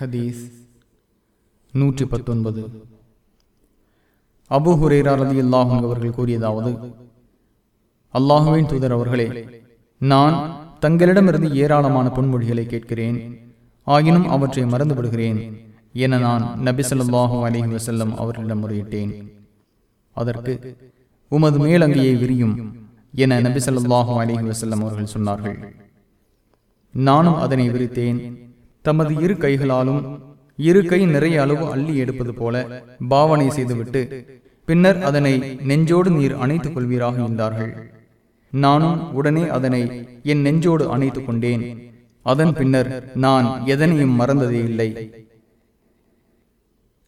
ஹதீஸ் நூற்றி பத்தொன்பது அபு ஹுரேரா ரதி அல்லாஹும் அவர்கள் கூறியதாவது அல்லாஹுவின் தூதர் அவர்களே நான் தங்களிடமிருந்து ஏராளமான பொன்மொழிகளை கேட்கிறேன். ஆயினும் அவற்றை மறந்து விடுகிறேன் என நான் நபி ஸல்லல்லாஹு அலைஹி வஸல்லம் அவர்களிடம் முறையிட்டேன். அதற்கு உமது மேலங்கையை விரியும் என நபி ஸல்லல்லாஹு அலைஹி வஸல்லம் அவர்கள் சொன்னார்கள். நானும் அதனை விரித்தேன். தமது இரு கைகளாலும் இரு கை நிறைய அளவு அள்ளி எடுப்பது போல பாவனை செய்துவிட்டு பின்னர் அதனை நெஞ்சோடு நீர் அணைத்துக் கொள்வீராக இருந்தார்கள். நானும் உடனே அதனை என் நெஞ்சோடு அணைத்துக் கொண்டேன். அதன் பின்னர் நான் எதனையும் மறந்ததே இல்லை.